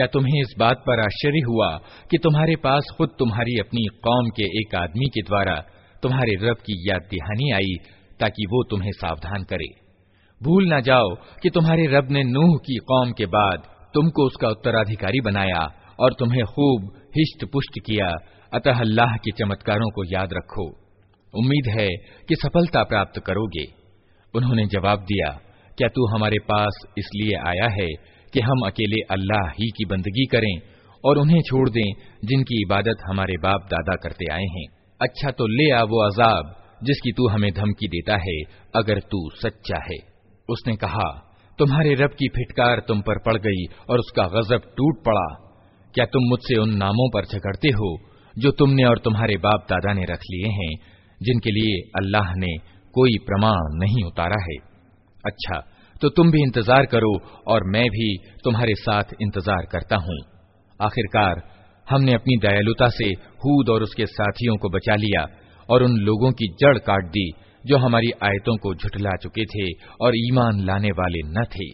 क्या तुम्हें इस बात पर आश्चर्य हुआ कि तुम्हारे पास खुद तुम्हारी अपनी कौम के एक आदमी के द्वारा तुम्हारे रब की याद दिहानी आई ताकि वो तुम्हें सावधान करे? भूल न जाओ कि तुम्हारे रब ने नूह की कौम के बाद तुमको उसका उत्तराधिकारी बनाया और तुम्हें खूब हिष्ट पुष्ट किया। अतः अल्लाह के चमत्कारों को याद रखो। उम्मीद है कि सफलता प्राप्त करोगे। उन्होंने जवाब दिया, क्या तू हमारे पास इसलिए आया है कि हम अकेले अल्लाह ही की बंदगी करें और उन्हें छोड़ दें, जिनकी इबादत हमारे बाप दादा करते आए हैं। अच्छा तो ले आ वो अजाब, जिसकी तू हमें धमकी देता है, अगर तू सच्चा है। उसने कहा, तुम्हारे रब की फिटकार तुम पर पड़ गई और उसका गजब टूट पड़ा। क्या तुम मुझसे उन नामों पर झगड़ते हो, जो तुमने और तुम्हारे बाप दादा ने रख लिए हैं, जिनके लिए अल्लाह ने कोई प्रमाण नहीं उतारा है? अच्छा तो तुम भी इंतजार करो और मैं भी तुम्हारे साथ इंतजार करता हूँ आखिरकार हमने अपनी दयालुता से हूद और उसके साथियों को बचा लिया और उन लोगों की जड़ काट दी जो हमारी आयतों को झुठला चुके थे और ईमान लाने वाले न थे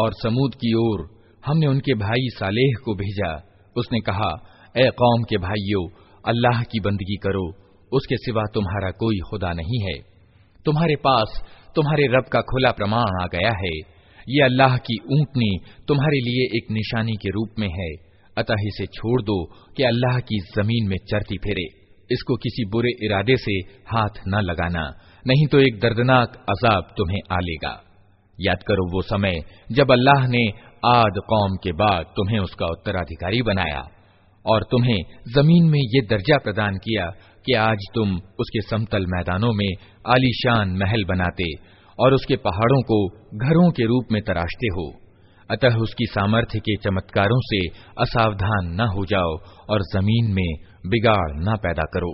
और समूद की ओर हमने उनके भाई सालेह को भेजा उसने कहा ए कौम के भाइयों अल्लाह की बंदगी करो, उसके सिवा तुम्हारा कोई खुदा नहीं है। तुम्हारे पास तुम्हारे रब का खुला प्रमाण आ गया है। ये अल्लाह की ऊंटनी तुम्हारे लिए एक निशानी के रूप में है। अतः इसे छोड़ दो कि अल्लाह की ज़मीन में चरती फिरे। इसको किसी बुरे इरादे से हाथ न लगाना, नहीं तो एक दर्दनाक अजाब तुम्हें आ लेगा। याद करो वो समय जब अल्लाह ने आद कौम के बाद तुम्हें उसका उत्तराधिकारी बनाया। और तुम्हें ज़मीन में ये दर्जा प्रदान किया कि आज तुम उसके समतल मैदानों में आलीशान महल बनाते और उसके पहाड़ों को घरों के रूप में तराशते हो। अतः उसकी सामर्थ्य के चमत्कारों से असावधान न हो जाओ और ज़मीन में बिगाड़ न पैदा करो।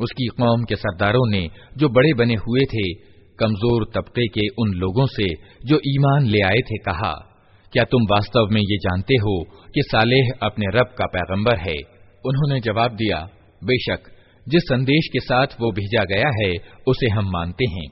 उसकी कौम के सरदारों ने जो बड़े बने हुए थे कमज़ोर तबके के उन लोगों से जो ईमान ले आए थे कहा, क्या तुम वास्तव में ये जानते हो कि सालेह अपने रब का पैगंबर है? उन्होंने जवाब दिया, बेशक, जिस संदेश के साथ वो भेजा गया है, उसे हम मानते हैं।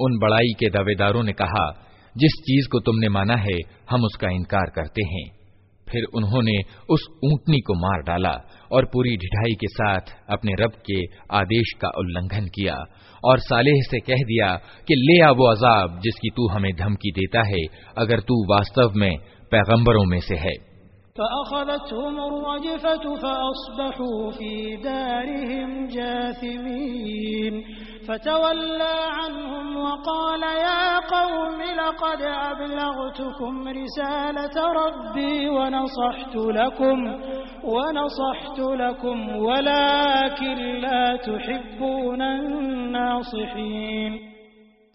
उन बड़ाई के दावेदारों ने कहा, जिस चीज़ को तुमने माना है, हम उसका इनकार करते हैं। फिर उन्होंने उस ऊंटनी को मार डाला और पूरी ढिठाई के साथ अपने रब के आदेश का उल्लंघन किया और सालेह से कह दिया कि ले आ वो अजाब जिसकी तू हमें धमकी देता है, अगर तू वास्तव में पैगंबरों में से है।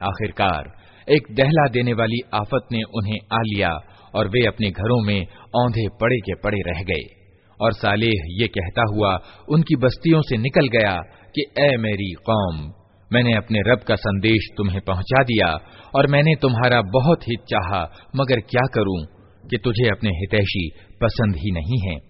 आखिरकार एक दहला देने वाली आफत ने उन्हें आ लिया और वे अपने घरों में औंधे पड़े के पड़े रह गए और सालेह ये कहता हुआ उनकी बस्तियों से निकल गया कि ए मेरी कौम मैंने अपने रब का संदेश तुम्हें पहुँचा दिया और मैंने तुम्हारा बहुत हित चाहा, मगर क्या करूँ कि तुझे अपने हितैषी पसंद ही नहीं है।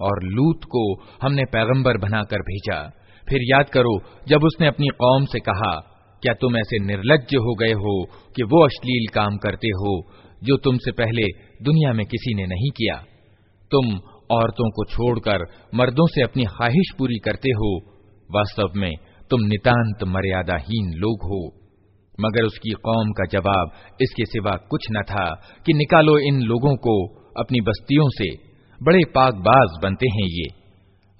और लूत को हमने पैगंबर बनाकर भेजा फिर याद करो जब उसने अपनी कौम से कहा क्या तुम ऐसे निर्लज हो गए हो कि वो अश्लील काम करते हो जो तुमसे पहले दुनिया में किसी ने नहीं किया तुम औरतों को छोड़कर मर्दों से अपनी ख्वाहिश पूरी करते हो वास्तव में तुम नितांत मर्यादाहीन लोग हो। मगर उसकी कौम का जवाब इसके सिवा कुछ न था कि निकालो इन लोगों को अपनी बस्तियों से। बड़े पाकबाज बनते हैं ये।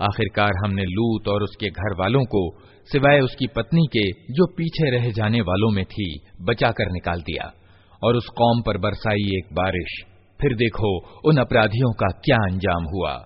आखिरकार हमने लूत और उसके घर वालों को सिवाय उसकी पत्नी के जो पीछे रह जाने वालों में थी, बचाकर निकाल दिया। और उस कौम पर बरसाई एक बारिश। फिर देखो, उन अपराधियों का क्या अंजाम हुआ।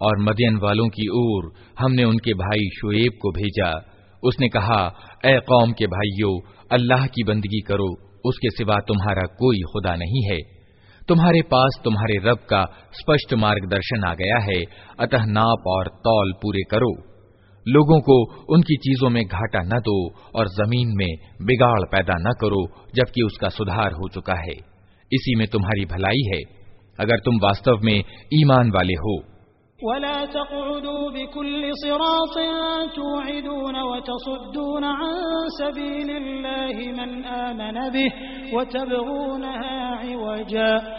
और मदियन वालों की ओर हमने उनके भाई शुएब को भेजा उसने कहा ए कौम के भाइयों अल्लाह की बंदगी करो उसके सिवा तुम्हारा कोई खुदा नहीं है तुम्हारे पास तुम्हारे रब का स्पष्ट मार्गदर्शन आ गया है, अतः नाप और तौल पूरे करो। लोगों को उनकी चीज़ों में घाटा न दो और ज़मीन में बिगाड़ पैदा न करो, जबकि उसका सुधार हो चुका है। इसी में तुम्हारी भलाई है। अगर तुम वास्तव में ईमान वाले हो। वला बिकुल्ल सिरात तुइदून व तसुद्दून अन सबीलिल्लाहि मन आमन बिहि व तबगूनहा इवजा।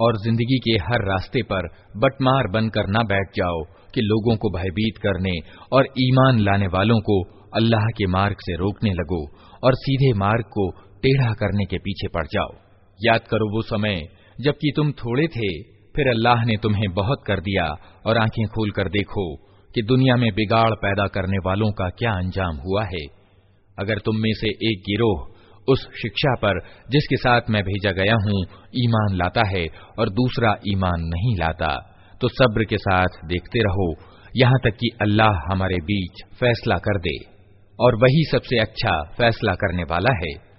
और ज़िंदगी के हर रास्ते पर बटमार बनकर न बैठ जाओ कि लोगों को भयभीत करने और ईमान लाने वालों को अल्लाह के मार्ग से रोकने लगो और सीधे मार्ग को टेढ़ा करने के पीछे पड़ जाओ। याद करो वो समय, जबकि तुम थोड़े थे, फिर अल्लाह ने तुम्हें बहुत कर दिया और आँखें खोल कर देखो कि दुनिया में बिगाड़ पैदा करने वालों का क्या अंजाम हुआ है। अगर तुम में से एक गिरोह उस शिक्षा पर जिसके साथ मैं भेजा गया हूँ, ईमान लाता है और दूसरा ईमान नहीं लाता। तो सब्र के साथ देखते रहो, यहाँ तक कि अल्लाह हमारे बीच फैसला कर दे। और वही सबसे अच्छा फैसला करने वाला है।